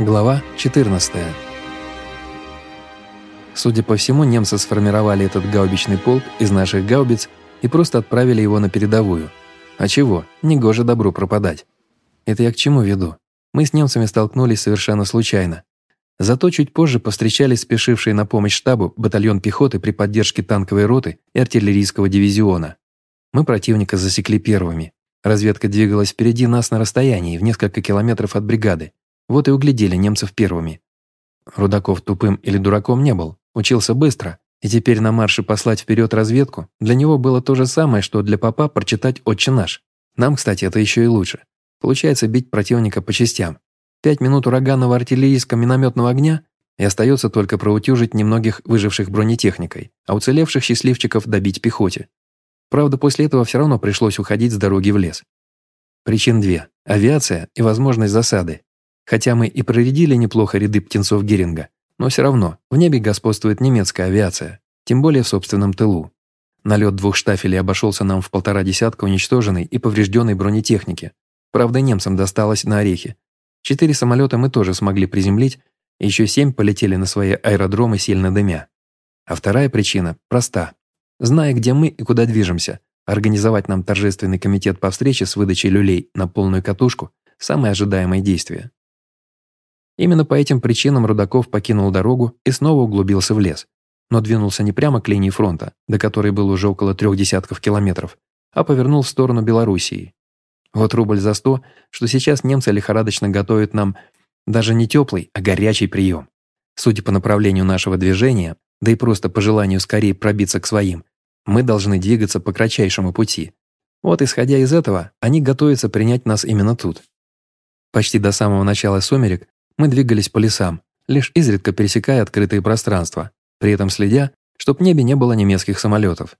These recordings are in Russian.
Глава 14. Судя по всему, немцы сформировали этот гаубичный полк из наших гаубиц и просто отправили его на передовую. А чего? Негоже добру пропадать. Это я к чему веду? Мы с немцами столкнулись совершенно случайно. Зато чуть позже повстречались спешившие на помощь штабу батальон пехоты при поддержке танковой роты и артиллерийского дивизиона. Мы противника засекли первыми. Разведка двигалась впереди нас на расстоянии, в несколько километров от бригады, вот и углядели немцев первыми. Рудаков тупым или дураком не был, учился быстро, и теперь на марше послать вперед разведку для него было то же самое, что для папа прочитать «Отче наш». Нам, кстати, это еще и лучше. Получается бить противника по частям. Пять минут ураганного артиллерийско-минометного огня и остается только проутюжить немногих выживших бронетехникой, а уцелевших счастливчиков добить пехоте. Правда, после этого все равно пришлось уходить с дороги в лес. Причин две – авиация и возможность засады. Хотя мы и проредили неплохо ряды птенцов Геринга, но все равно в небе господствует немецкая авиация, тем более в собственном тылу. Налет двух штафелей обошелся нам в полтора десятка уничтоженной и поврежденной бронетехники. Правда, немцам досталось на орехи. Четыре самолета мы тоже смогли приземлить, еще семь полетели на свои аэродромы сильно дымя. А вторая причина проста. Зная, где мы и куда движемся, организовать нам торжественный комитет по встрече с выдачей люлей на полную катушку – самое ожидаемое действие. Именно по этим причинам Рудаков покинул дорогу и снова углубился в лес, но двинулся не прямо к линии фронта, до которой было уже около трех десятков километров, а повернул в сторону Белоруссии. Вот рубль за сто, что сейчас немцы лихорадочно готовят нам даже не теплый, а горячий прием. Судя по направлению нашего движения, да и просто по желанию скорее пробиться к своим, мы должны двигаться по кратчайшему пути. Вот исходя из этого, они готовятся принять нас именно тут. Почти до самого начала сумерек мы двигались по лесам, лишь изредка пересекая открытые пространства, при этом следя, чтоб в небе не было немецких самолетов.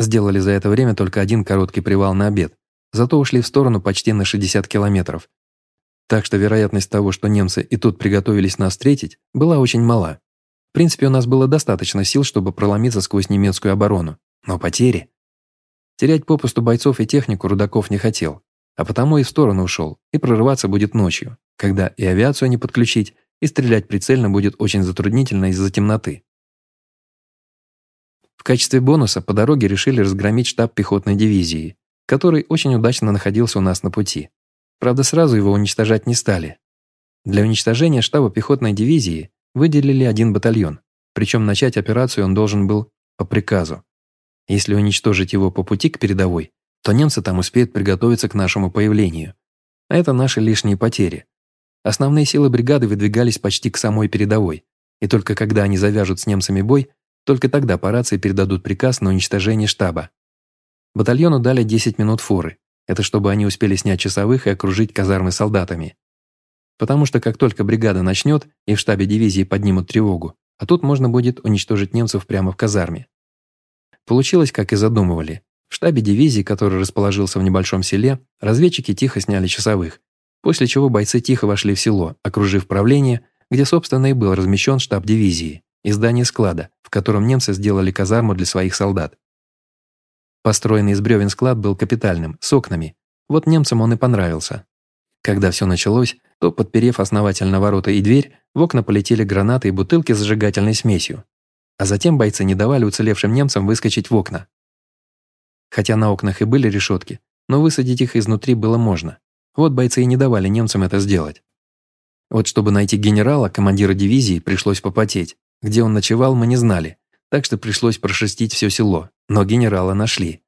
Сделали за это время только один короткий привал на обед, зато ушли в сторону почти на 60 километров. Так что вероятность того, что немцы и тут приготовились нас встретить, была очень мала. В принципе, у нас было достаточно сил, чтобы проломиться сквозь немецкую оборону. Но потери... Терять попусту бойцов и технику Рудаков не хотел, а потому и в сторону ушел, и прорываться будет ночью, когда и авиацию не подключить, и стрелять прицельно будет очень затруднительно из-за темноты. В качестве бонуса по дороге решили разгромить штаб пехотной дивизии, который очень удачно находился у нас на пути. Правда, сразу его уничтожать не стали. Для уничтожения штаба пехотной дивизии выделили один батальон, причем начать операцию он должен был по приказу. Если уничтожить его по пути к передовой, то немцы там успеют приготовиться к нашему появлению. А это наши лишние потери. Основные силы бригады выдвигались почти к самой передовой, и только когда они завяжут с немцами бой, только тогда по рации передадут приказ на уничтожение штаба. Батальону дали 10 минут форы. Это чтобы они успели снять часовых и окружить казармы солдатами. Потому что как только бригада начнет, и в штабе дивизии поднимут тревогу, а тут можно будет уничтожить немцев прямо в казарме. Получилось, как и задумывали. В штабе дивизии, который расположился в небольшом селе, разведчики тихо сняли часовых, После чего бойцы тихо вошли в село, окружив правление, где, собственно, и был размещен штаб дивизии, и здание склада, в котором немцы сделали казарму для своих солдат. Построенный из бревен склад был капитальным, с окнами. Вот немцам он и понравился. Когда все началось, то, подперев основательно ворота и дверь, в окна полетели гранаты и бутылки с зажигательной смесью. А затем бойцы не давали уцелевшим немцам выскочить в окна. Хотя на окнах и были решетки, но высадить их изнутри было можно. Вот бойцы и не давали немцам это сделать. Вот чтобы найти генерала, командира дивизии, пришлось попотеть. Где он ночевал, мы не знали, так что пришлось прошерстить все село, но генерала нашли.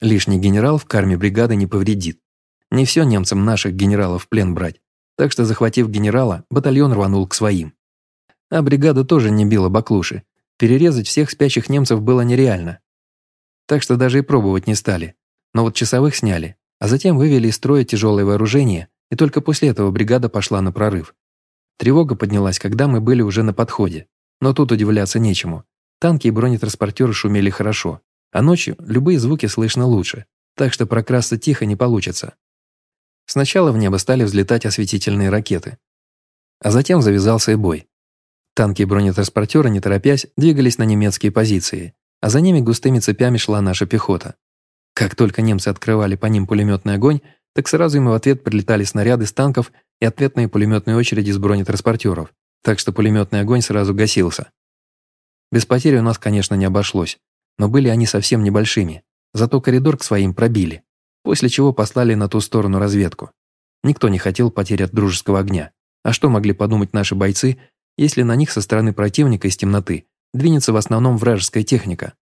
Лишний генерал в карме бригады не повредит. Не все немцам наших генералов в плен брать, так что, захватив генерала, батальон рванул к своим. А бригада тоже не била баклуши. Перерезать всех спящих немцев было нереально. Так что даже и пробовать не стали. Но вот часовых сняли, а затем вывели из строя тяжелое вооружение, и только после этого бригада пошла на прорыв. Тревога поднялась, когда мы были уже на подходе. Но тут удивляться нечему. Танки и бронетранспортеры шумели хорошо, а ночью любые звуки слышно лучше, так что прокрасться тихо не получится. Сначала в небо стали взлетать осветительные ракеты. А затем завязался и бой. Танки и бронетранспортеры, не торопясь, двигались на немецкие позиции, а за ними густыми цепями шла наша пехота. Как только немцы открывали по ним пулеметный огонь, так сразу им в ответ прилетали снаряды с танков и ответные пулеметные очереди с бронетранспортеров, так что пулеметный огонь сразу гасился. Без потери у нас, конечно, не обошлось, но были они совсем небольшими, зато коридор к своим пробили, после чего послали на ту сторону разведку. Никто не хотел потерь от дружеского огня. А что могли подумать наши бойцы, если на них со стороны противника из темноты двинется в основном вражеская техника?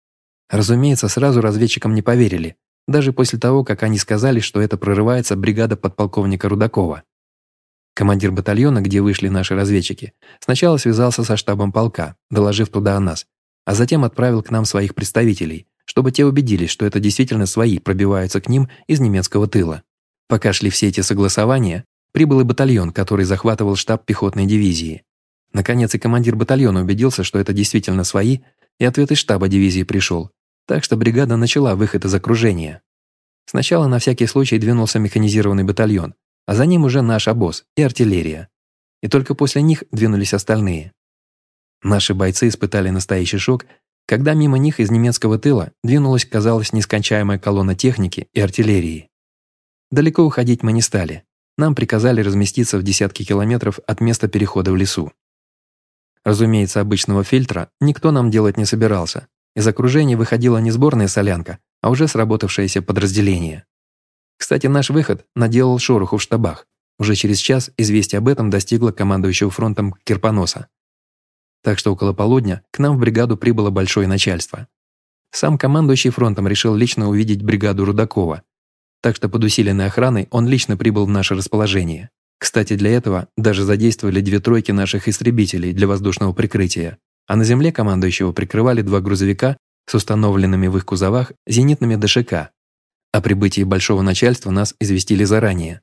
Разумеется, сразу разведчикам не поверили, даже после того, как они сказали, что это прорывается бригада подполковника Рудакова. Командир батальона, где вышли наши разведчики, сначала связался со штабом полка, доложив туда о нас, а затем отправил к нам своих представителей, чтобы те убедились, что это действительно свои пробиваются к ним из немецкого тыла. Пока шли все эти согласования, прибыл и батальон, который захватывал штаб пехотной дивизии. Наконец и командир батальона убедился, что это действительно свои, и ответ из штаба дивизии пришел, так что бригада начала выход из окружения. Сначала на всякий случай двинулся механизированный батальон, а за ним уже наш обоз и артиллерия. И только после них двинулись остальные. Наши бойцы испытали настоящий шок, когда мимо них из немецкого тыла двинулась, казалось, нескончаемая колонна техники и артиллерии. Далеко уходить мы не стали. Нам приказали разместиться в десятки километров от места перехода в лесу. Разумеется, обычного фильтра никто нам делать не собирался, из окружения выходила не сборная солянка, а уже сработавшееся подразделение. Кстати, наш выход наделал шороху в штабах. Уже через час известие об этом достигло командующего фронтом Кирпоноса. Так что около полудня к нам в бригаду прибыло большое начальство. Сам командующий фронтом решил лично увидеть бригаду Рудакова. Так что под усиленной охраной он лично прибыл в наше расположение. Кстати, для этого даже задействовали две тройки наших истребителей для воздушного прикрытия а на земле командующего прикрывали два грузовика с установленными в их кузовах зенитными ДШК. О прибытии большого начальства нас известили заранее.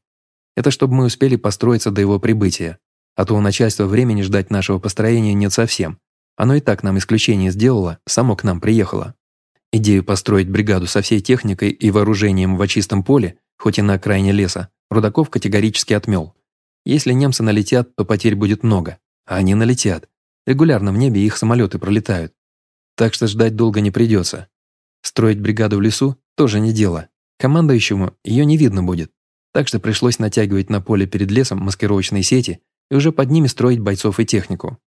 Это чтобы мы успели построиться до его прибытия, а то у начальства времени ждать нашего построения нет совсем. Оно и так нам исключение сделало, само к нам приехало. Идею построить бригаду со всей техникой и вооружением в очистом поле, хоть и на окраине леса, Рудаков категорически отмел. Если немцы налетят, то потерь будет много, а они налетят. Регулярно в небе их самолеты пролетают. Так что ждать долго не придется. Строить бригаду в лесу тоже не дело. Командующему ее не видно будет. Так что пришлось натягивать на поле перед лесом маскировочные сети и уже под ними строить бойцов и технику.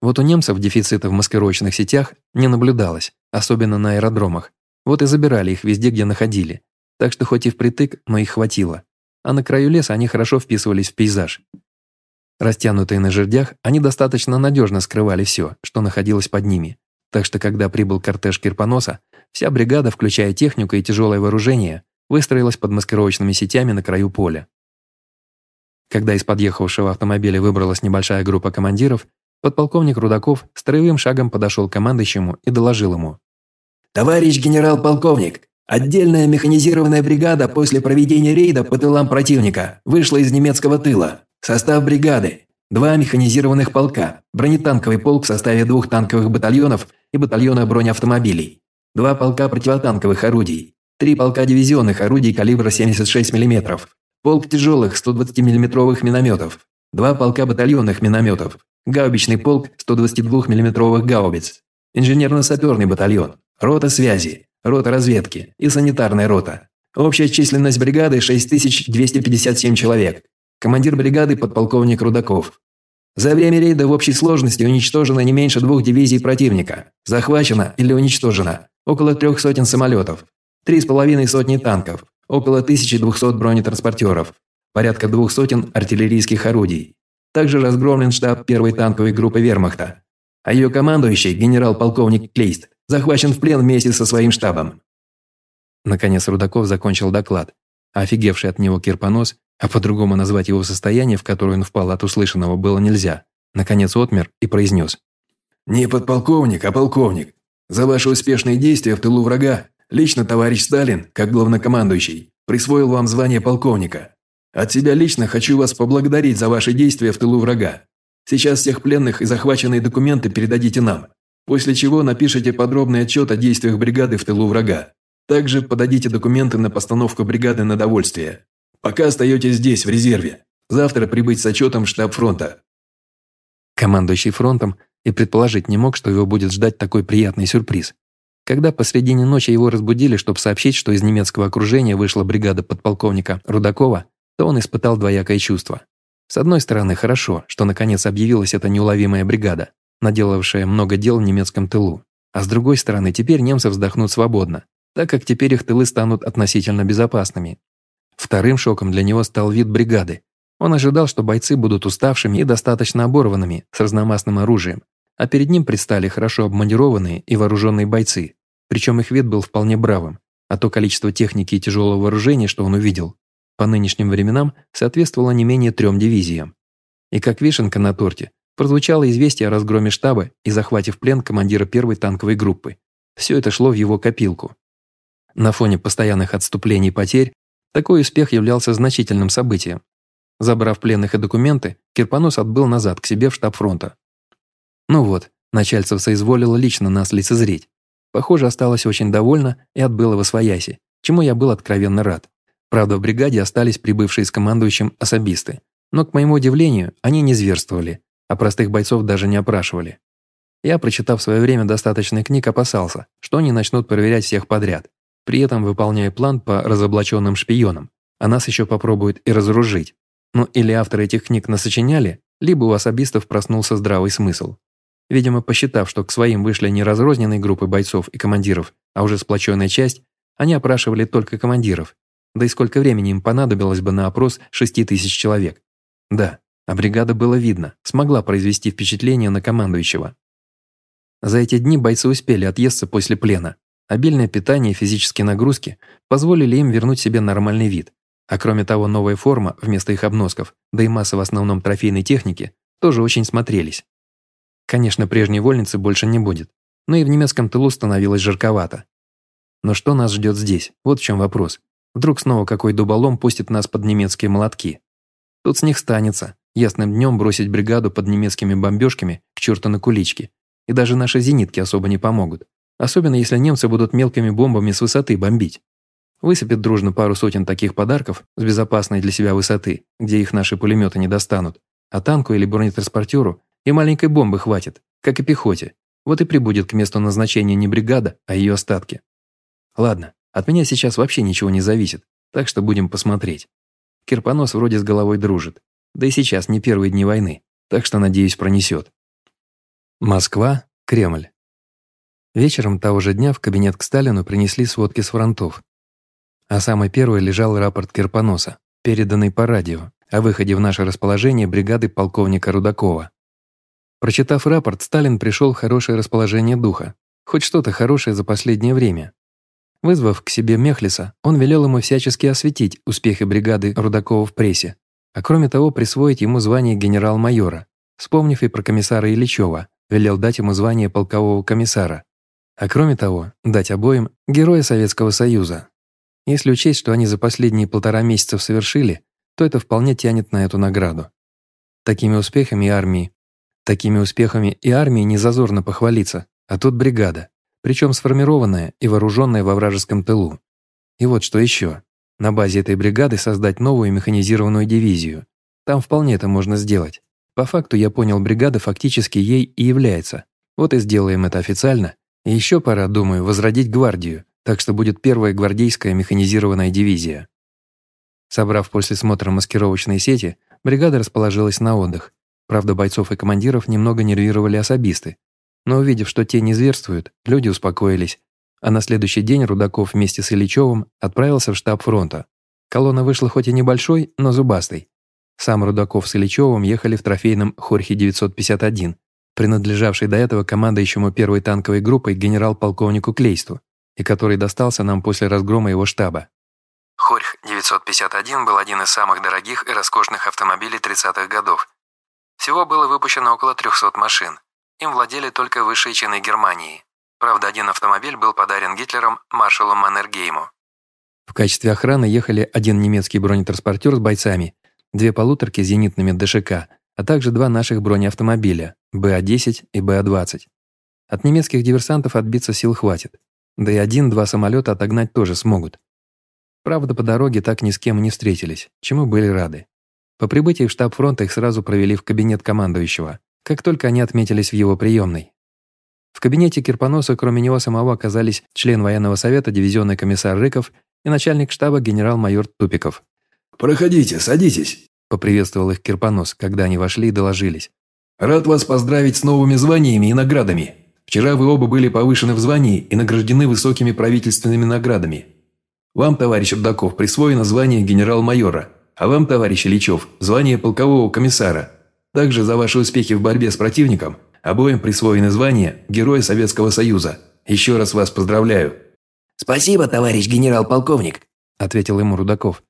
Вот у немцев дефицита в маскировочных сетях не наблюдалось, особенно на аэродромах. Вот и забирали их везде, где находили. Так что хоть и впритык, но их хватило. А на краю леса они хорошо вписывались в пейзаж. Растянутые на жердях, они достаточно надежно скрывали все, что находилось под ними. Так что, когда прибыл кортеж Кирпоноса, вся бригада, включая технику и тяжелое вооружение, выстроилась под маскировочными сетями на краю поля. Когда из подъехавшего автомобиля выбралась небольшая группа командиров, подполковник Рудаков строевым шагом подошел к командующему и доложил ему. «Товарищ генерал-полковник, отдельная механизированная бригада после проведения рейда по тылам противника вышла из немецкого тыла. Состав бригады. Два механизированных полка, бронетанковый полк в составе двух танковых батальонов и батальона бронеавтомобилей. Два полка противотанковых орудий. Три полка дивизионных орудий калибра 76 мм. Полк тяжелых 120 миллиметровых минометов. Два полка батальонных минометов. Гаубичный полк 122 миллиметровых гаубиц. Инженерно-саперный батальон. Рота связи. Рота разведки и санитарная рота. Общая численность бригады 6257 человек. Командир бригады подполковник Рудаков. За время рейда в общей сложности уничтожено не меньше двух дивизий противника. Захвачено или уничтожено около трех сотен самолетов, три с половиной сотни танков, около 1200 бронетранспортеров, порядка двух сотен артиллерийских орудий. Также разгромлен штаб первой танковой группы вермахта. А ее командующий, генерал-полковник Клейст, захвачен в плен вместе со своим штабом. Наконец Рудаков закончил доклад, офигевший от него Кирпонос а по-другому назвать его состояние, в которое он впал от услышанного, было нельзя. Наконец отмер и произнес. «Не подполковник, а полковник. За ваши успешные действия в тылу врага лично товарищ Сталин, как главнокомандующий, присвоил вам звание полковника. От себя лично хочу вас поблагодарить за ваши действия в тылу врага. Сейчас всех пленных и захваченные документы передадите нам, после чего напишите подробный отчет о действиях бригады в тылу врага. Также подадите документы на постановку бригады на довольствие. Пока остаетесь здесь, в резерве. Завтра прибыть с отчетом в штаб фронта». Командующий фронтом и предположить не мог, что его будет ждать такой приятный сюрприз. Когда посредине ночи его разбудили, чтобы сообщить, что из немецкого окружения вышла бригада подполковника Рудакова, то он испытал двоякое чувство. С одной стороны, хорошо, что наконец объявилась эта неуловимая бригада, наделавшая много дел в немецком тылу. А с другой стороны, теперь немцы вздохнут свободно, так как теперь их тылы станут относительно безопасными. Вторым шоком для него стал вид бригады. Он ожидал, что бойцы будут уставшими и достаточно оборванными, с разномастным оружием, а перед ним предстали хорошо обмундированные и вооруженные бойцы, причем их вид был вполне бравым, а то количество техники и тяжелого вооружения, что он увидел, по нынешним временам соответствовало не менее трем дивизиям. И как вишенка на торте, прозвучало известие о разгроме штаба и захвате в плен командира первой танковой группы. Все это шло в его копилку. На фоне постоянных отступлений и потерь, такой успех являлся значительным событием. Забрав пленных и документы, Кирпонос отбыл назад к себе в штаб фронта. Ну вот, начальство соизволило лично нас лицезреть. Похоже, осталась очень довольна и отбыла во свояси, чему я был откровенно рад. Правда, в бригаде остались прибывшие с командующим особисты, но, к моему удивлению, они не зверствовали, а простых бойцов даже не опрашивали. Я, прочитав в свое время достаточно книг, опасался, что они начнут проверять всех подряд, при этом выполняя план по разоблаченным шпионам, а нас еще попробуют и разоружить. Ну или авторы этих книг насочиняли, либо у особистов проснулся здравый смысл. Видимо, посчитав, что к своим вышли не разрозненные группы бойцов и командиров, а уже сплоченная часть, они опрашивали только командиров. Да и сколько времени им понадобилось бы на опрос 6 тысяч человек. Да, а бригада было видно, смогла произвести впечатление на командующего. За эти дни бойцы успели отъесться после плена. Обильное питание и физические нагрузки позволили им вернуть себе нормальный вид. А кроме того, новая форма вместо их обносков, да и масса в основном трофейной техники, тоже очень смотрелись. Конечно, прежней вольницы больше не будет, но и в немецком тылу становилось жарковато. Но что нас ждет здесь? Вот в чем вопрос. Вдруг снова какой дуболом пустит нас под немецкие молотки. Тут с них станется. Ясным днем бросить бригаду под немецкими бомбежками к черту на кулички. И даже наши зенитки особо не помогут. Особенно если немцы будут мелкими бомбами с высоты бомбить. Высыпят дружно пару сотен таких подарков с безопасной для себя высоты, где их наши пулеметы не достанут. А танку или бронетранспортеру и маленькой бомбы хватит, как и пехоте. Вот и прибудет к месту назначения не бригада, а ее остатки. Ладно, от меня сейчас вообще ничего не зависит, так что будем посмотреть. Кирпонос вроде с головой дружит. Да и сейчас не первые дни войны, так что, надеюсь, пронесет. Москва, Кремль. Вечером того же дня в кабинет к Сталину принесли сводки с фронтов. А самый первый лежал рапорт Кирпоноса, переданный по радио, о выходе в наше расположение бригады полковника Рудакова. Прочитав рапорт, Сталин пришел в хорошее расположение духа. Хоть что-то хорошее за последнее время. Вызвав к себе Мехлиса, он велел ему всячески осветить успехи бригады Рудакова в прессе, а кроме того присвоить ему звание генерал-майора. Вспомнив и про комиссара Ильичева, велел дать ему звание полкового комиссара. А кроме того, дать обоим Героя Советского Союза. Если учесть, что они за последние полтора месяца совершили, то это вполне тянет на эту награду. Такими успехами армии Такими успехами и армии не зазорно похвалиться, а тут бригада, причем сформированная и вооруженная во вражеском тылу. И вот что еще. На базе этой бригады создать новую механизированную дивизию. Там вполне это можно сделать. По факту, я понял, бригада фактически ей и является. Вот и сделаем это официально. И еще пора, думаю, возродить гвардию, так что будет первая гвардейская механизированная дивизия. Собрав после смотра маскировочные сети, бригада расположилась на отдых, Правда, бойцов и командиров немного нервировали особисты. Но увидев, что те не зверствуют, люди успокоились. А на следующий день Рудаков вместе с Ильичевым отправился в штаб фронта. Колонна вышла хоть и небольшой, но зубастой. Сам Рудаков с Ильичевым ехали в трофейном Хорхе-951, принадлежавший до этого командующему первой танковой группой генерал-полковнику Клейсту, и который достался нам после разгрома его штаба. Хорх-951 был один из самых дорогих и роскошных автомобилей 30-х годов, всего было выпущено около 300 машин. Им владели только высшие чины Германии. Правда, один автомобиль был подарен Гитлером маршалу Маннергейму. В качестве охраны ехали один немецкий бронетранспортер с бойцами, две полуторки с зенитными ДШК, а также два наших бронеавтомобиля БА-10 и БА-20. От немецких диверсантов отбиться сил хватит. Да и один-два самолета отогнать тоже смогут. Правда, по дороге так ни с кем не встретились, чему были рады. По прибытии в штаб фронта их сразу провели в кабинет командующего, как только они отметились в его приемной. В кабинете Кирпоноса кроме него самого оказались член военного совета дивизионный комиссар Рыков и начальник штаба генерал-майор Тупиков. «Проходите, садитесь», – поприветствовал их Кирпонос, когда они вошли и доложились. «Рад вас поздравить с новыми званиями и наградами. Вчера вы оба были повышены в звании и награждены высокими правительственными наградами. Вам, товарищ Рудаков, присвоено звание генерал-майора, а вам, товарищ Ильичев, звание полкового комиссара. Также за ваши успехи в борьбе с противником обоим присвоено звание Героя Советского Союза. Еще раз вас поздравляю». «Спасибо, товарищ генерал-полковник», – ответил ему Рудаков.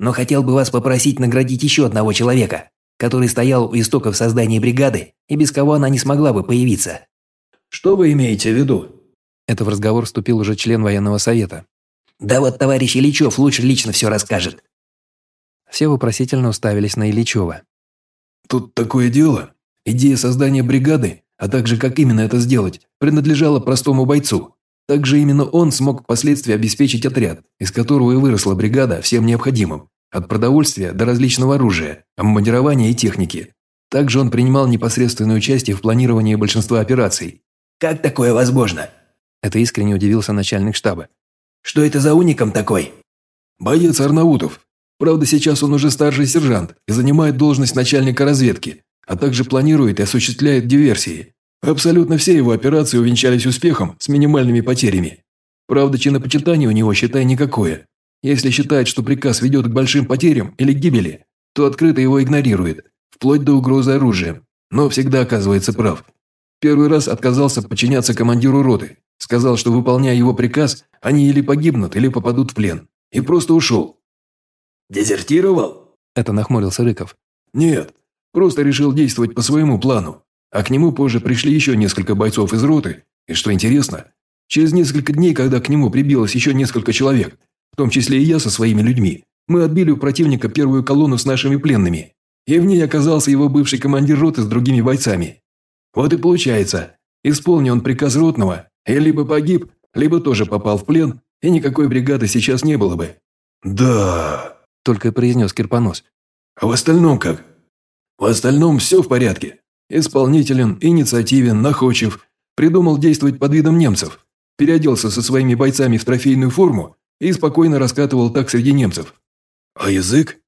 «Но хотел бы вас попросить наградить еще одного человека, который стоял у истоков создания бригады и без кого она не смогла бы появиться». «Что вы имеете в виду?» Это в разговор вступил уже член военного совета. «Да вот товарищ Ильичев лучше лично все расскажет». Все вопросительно уставились на Ильичева. «Тут такое дело. Идея создания бригады, а также как именно это сделать, принадлежала простому бойцу. Также именно он смог впоследствии обеспечить отряд, из которого и выросла бригада всем необходимым. От продовольствия до различного оружия, обмундирования и техники. Также он принимал непосредственное участие в планировании большинства операций. «Как такое возможно?» Это искренне удивился начальник штаба. «Что это за уником такой?» «Боец Арнаутов. Правда, сейчас он уже старший сержант и занимает должность начальника разведки, а также планирует и осуществляет диверсии. Абсолютно все его операции увенчались успехом с минимальными потерями. Правда, чинопочитание у него, считай, никакое. Если считает, что приказ ведет к большим потерям или к гибели, то открыто его игнорирует, вплоть до угрозы оружием, но всегда оказывается прав. Первый раз отказался подчиняться командиру роты. Сказал, что выполняя его приказ, они или погибнут, или попадут в плен. И просто ушел. «Дезертировал?» Это нахмурился Рыков. «Нет, просто решил действовать по своему плану. А к нему позже пришли еще несколько бойцов из роты. И что интересно, через несколько дней, когда к нему прибилось еще несколько человек, в том числе и я со своими людьми, мы отбили у противника первую колонну с нашими пленными. И в ней оказался его бывший командир роты с другими бойцами. Вот и получается, исполнил он приказ Ротного, и либо погиб, либо тоже попал в плен, и никакой бригады сейчас не было бы. «Да...» – только и произнес Кирпонос. «А в остальном как?» «В остальном все в порядке. Исполнителен, инициативен, находчив. Придумал действовать под видом немцев. Переоделся со своими бойцами в трофейную форму и спокойно раскатывал так среди немцев. А язык?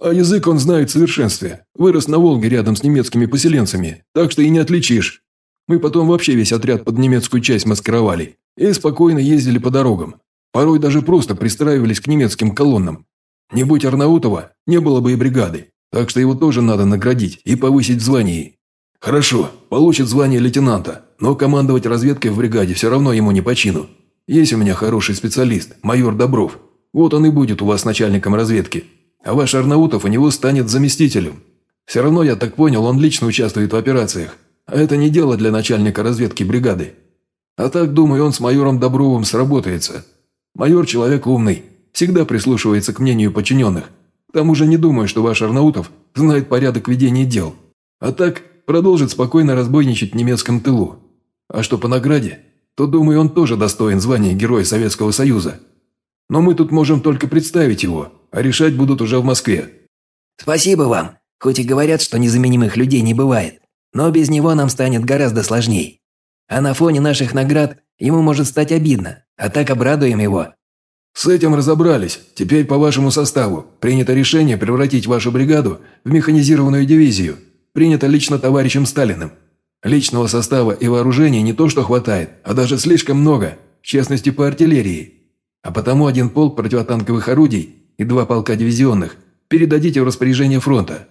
А язык он знает в совершенстве. Вырос на Волге рядом с немецкими поселенцами, так что и не отличишь. Мы потом вообще весь отряд под немецкую часть маскировали и спокойно ездили по дорогам. Порой даже просто пристраивались к немецким колоннам. Не будь Арнаутова, не было бы и бригады, так что его тоже надо наградить и повысить в звании. Хорошо, получит звание лейтенанта, но командовать разведкой в бригаде все равно ему не по чину. Есть у меня хороший специалист, майор Добров. Вот он и будет у вас начальником разведки а ваш Арнаутов у него станет заместителем. Все равно, я так понял, он лично участвует в операциях, а это не дело для начальника разведки бригады. А так, думаю, он с майором Добровым сработается. Майор человек умный, всегда прислушивается к мнению подчиненных. К тому же не думаю, что ваш Арнаутов знает порядок ведения дел. А так, продолжит спокойно разбойничать в немецком тылу. А что по награде, то, думаю, он тоже достоин звания Героя Советского Союза. Но мы тут можем только представить его, а решать будут уже в Москве». «Спасибо вам, хоть и говорят, что незаменимых людей не бывает, но без него нам станет гораздо сложней. А на фоне наших наград ему может стать обидно, а так обрадуем его». «С этим разобрались. Теперь по вашему составу. Принято решение превратить вашу бригаду в механизированную дивизию. Принято лично товарищем Сталиным. Личного состава и вооружения не то что хватает, а даже слишком много, в частности по артиллерии. А потому один полк противотанковых орудий и два полка дивизионных передадите в распоряжение фронта.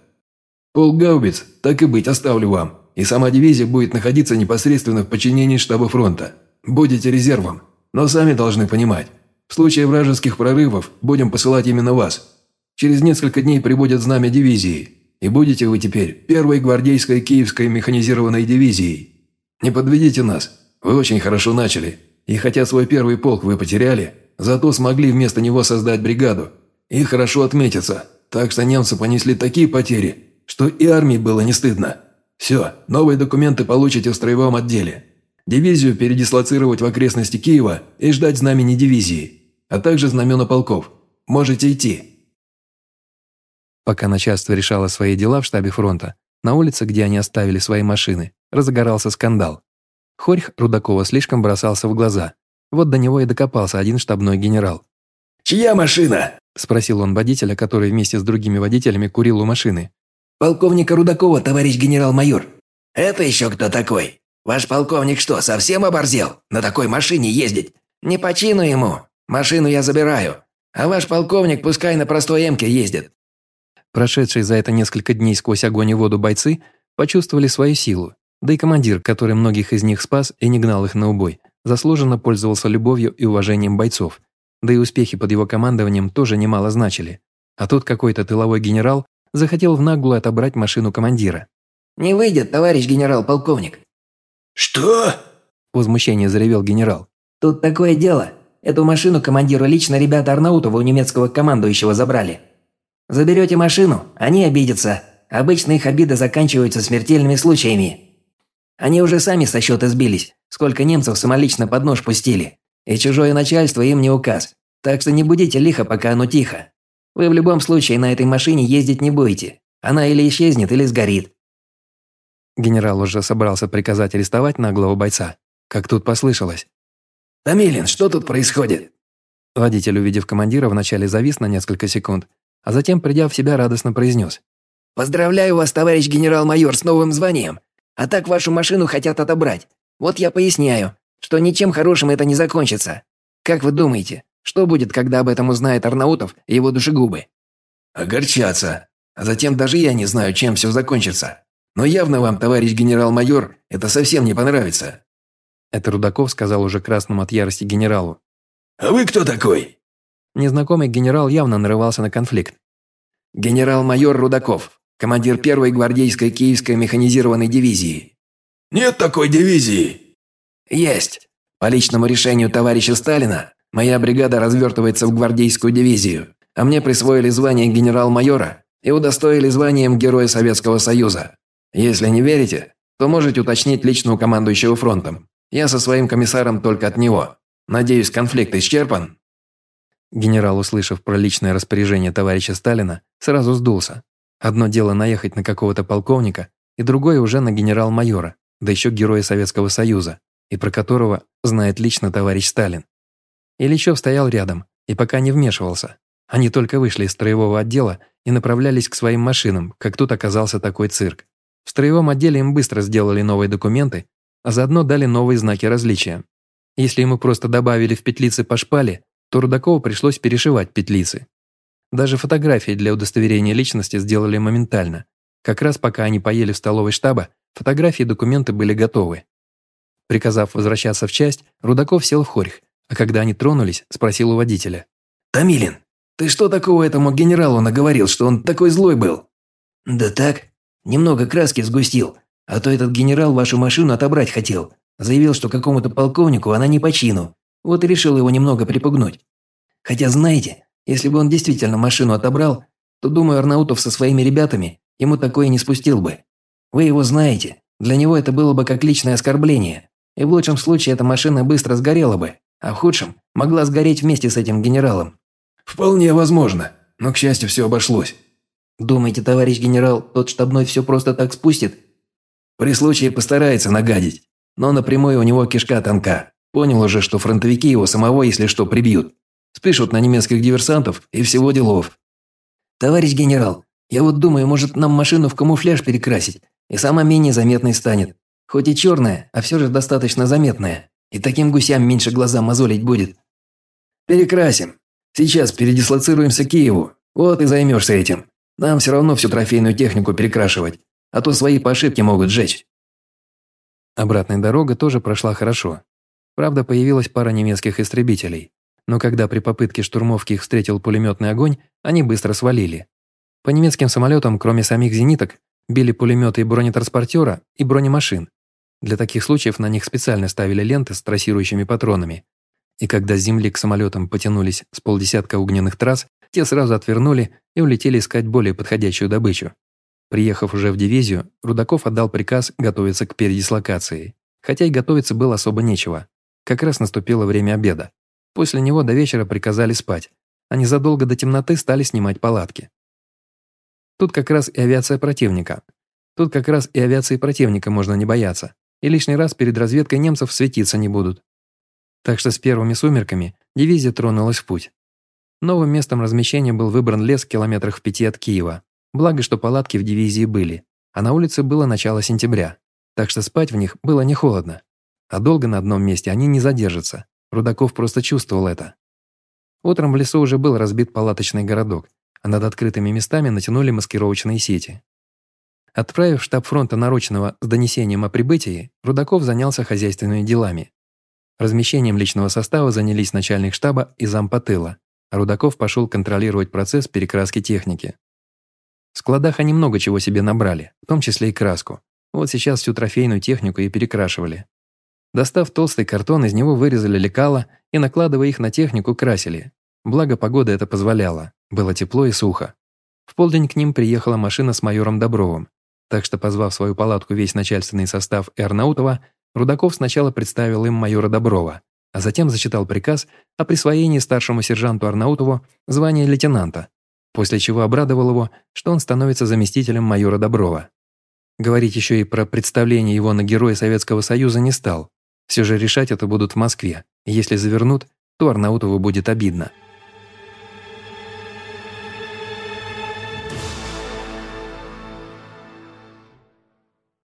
Полк гаубиц, так и быть, оставлю вам, и сама дивизия будет находиться непосредственно в подчинении штаба фронта. Будете резервом, но сами должны понимать, в случае вражеских прорывов будем посылать именно вас. Через несколько дней прибудет знамя дивизии, и будете вы теперь первой гвардейской киевской механизированной дивизией. Не подведите нас, вы очень хорошо начали, и хотя свой первый полк вы потеряли, зато смогли вместо него создать бригаду, и хорошо отметиться, так что немцы понесли такие потери, что и армии было не стыдно. Все, новые документы получите в строевом отделе. Дивизию передислоцировать в окрестности Киева и ждать знамени дивизии, а также знамена полков. Можете идти». Пока начальство решало свои дела в штабе фронта, на улице, где они оставили свои машины, разгорался скандал. Хорьх Рудакова слишком бросался в глаза. Вот до него и докопался один штабной генерал. «Чья машина?» – спросил он водителя, который вместе с другими водителями курил у машины. «Полковника Рудакова, товарищ генерал-майор». «Это еще кто такой? Ваш полковник что, совсем оборзел? На такой машине ездить? Не почину ему. Машину я забираю. А ваш полковник пускай на простой эмке ездит». Прошедшие за это несколько дней сквозь огонь и воду бойцы почувствовали свою силу. Да и командир, который многих из них спас и не гнал их на убой, заслуженно пользовался любовью и уважением бойцов. Да и успехи под его командованием тоже немало значили. А тут какой-то тыловой генерал захотел в наглую отобрать машину командира. «Не выйдет, товарищ генерал-полковник». «Что?» – возмущение заревел генерал. «Тут такое дело. Эту машину командиру лично ребята Арнаутова у немецкого командующего забрали. Заберете машину, они обидятся. Обычно их обиды заканчиваются смертельными случаями. Они уже сами со счета сбились, сколько немцев самолично под нож пустили. И чужое начальство им не указ. Так что не будите лихо, пока оно тихо. Вы в любом случае на этой машине ездить не будете. Она или исчезнет, или сгорит. Генерал уже собрался приказать арестовать наглого бойца, как тут послышалось. «Томилин, что тут происходит?» Водитель, увидев командира, вначале завис на несколько секунд, а затем, придя в себя, радостно произнес. «Поздравляю вас, товарищ генерал-майор, с новым званием. А так вашу машину хотят отобрать. Вот я поясняю, что ничем хорошим это не закончится. Как вы думаете, что будет, когда об этом узнает Арнаутов и его душегубы?» «Огорчаться. А затем даже я не знаю, чем все закончится. Но явно вам, товарищ генерал-майор, это совсем не понравится. Это Рудаков сказал уже красному от ярости генералу. «А вы кто такой?» Незнакомый генерал явно нарывался на конфликт. «Генерал-майор Рудаков, командир первой гвардейской киевской механизированной дивизии». «Нет такой дивизии». «Есть. По личному решению товарища Сталина моя бригада развертывается в гвардейскую дивизию, а мне присвоили звание генерал-майора и удостоили званием Героя Советского Союза. Если не верите, то можете уточнить лично у командующего фронтом. Я со своим комиссаром только от него. Надеюсь, конфликт исчерпан?» Генерал, услышав про личное распоряжение товарища Сталина, сразу сдулся. Одно дело наехать на какого-то полковника, и другое уже на генерал-майора, да еще героя Советского Союза, и про которого знает лично товарищ Сталин. Ильичев стоял рядом и пока не вмешивался. Они только вышли из строевого отдела и направлялись к своим машинам, как тут оказался такой цирк. В строевом отделе им быстро сделали новые документы а заодно дали новые знаки различия. Если ему просто добавили в петлицы по шпале, то Рудакову пришлось перешивать петлицы. Даже фотографии для удостоверения личности сделали моментально. Как раз пока они поели в столовой штаба, фотографии и документы были готовы. Приказав возвращаться в часть, Рудаков сел в хорьх, а когда они тронулись, спросил у водителя. «Томилин, ты что такого этому генералу наговорил, что он такой злой был?» «Да так, немного краски сгустил, а то этот генерал вашу машину отобрать хотел. Заявил, что какому-то полковнику она не по чину. Вот и решил его немного припугнуть. Хотя, знаете, если бы он действительно машину отобрал, то, думаю, Арнаутов со своими ребятами ему такое не спустил бы. Вы его знаете. Для него это было бы как личное оскорбление. И в лучшем случае эта машина быстро сгорела бы, а в худшем могла сгореть вместе с этим генералом. Вполне возможно, но, к счастью, все обошлось. Думаете, товарищ генерал, тот штабной все просто так спустит при случае постарается нагадить, но напрямую у него кишка тонка. Понял уже, что фронтовики его самого, если что, прибьют. Спишут на немецких диверсантов и всего делов. «Товарищ генерал, я вот думаю, может нам машину в камуфляж перекрасить, и сама менее заметной станет. Хоть и черная, а все же достаточно заметная. И таким гусям меньше глаза мозолить будет». «Перекрасим. Сейчас передислоцируемся к Киеву. Вот и займешься этим. Нам все равно всю трофейную технику перекрашивать а то свои по ошибке могут сжечь». Обратная дорога тоже прошла хорошо. Правда, появилась пара немецких истребителей, но когда при попытке штурмовки их встретил пулеметный огонь, они быстро свалили. По немецким самолетам, кроме самих зениток, били пулеметы и бронетранспортера, и бронемашин. Для таких случаев на них специально ставили ленты с трассирующими патронами. И когда с земли к самолетам потянулись с полдесятка огненных трасс, те сразу отвернули и улетели искать более подходящую добычу. Приехав уже в дивизию, Рудаков отдал приказ готовиться к передислокации. Хотя и готовиться было особо нечего. Как раз наступило время обеда. После него до вечера приказали спать, а незадолго до темноты стали снимать палатки. Тут как раз и авиация противника. Тут как раз и авиации противника можно не бояться. и лишний раз перед разведкой немцев светиться не будут. Так что с первыми сумерками дивизия тронулась в путь. Новым местом размещения был выбран лес в километрах в пяти от Киева. Благо, что палатки в дивизии были, а на улице было начало сентября, так что спать в них было не холодно. А долго на одном месте они не задержатся. Рудаков просто чувствовал это. Утром в лесу уже был разбит палаточный городок, а над открытыми местами натянули маскировочные сети. Отправив штаб фронта Нарочного с донесением о прибытии, Рудаков занялся хозяйственными делами. Размещением личного состава занялись начальник штаба и зампотыла, а Рудаков пошел контролировать процесс перекраски техники. В складах они много чего себе набрали, в том числе и краску. Вот сейчас всю трофейную технику и перекрашивали. Достав толстый картон, из него вырезали лекала и, накладывая их на технику, красили. Благо, погода это позволяла. Было тепло и сухо. В полдень к ним приехала машина с майором Добровым. Так что, позвав свою палатку весь начальственный состав Эрнаутова, Рудаков сначала представил им майора Доброва, а затем зачитал приказ о присвоении старшему сержанту Арнаутову звания лейтенанта, после чего обрадовал его, что он становится заместителем майора Доброва. Говорить еще и про представление его на Героя Советского Союза не стал. Все же решать это будут в Москве, если завернут, то Арнаутову будет обидно.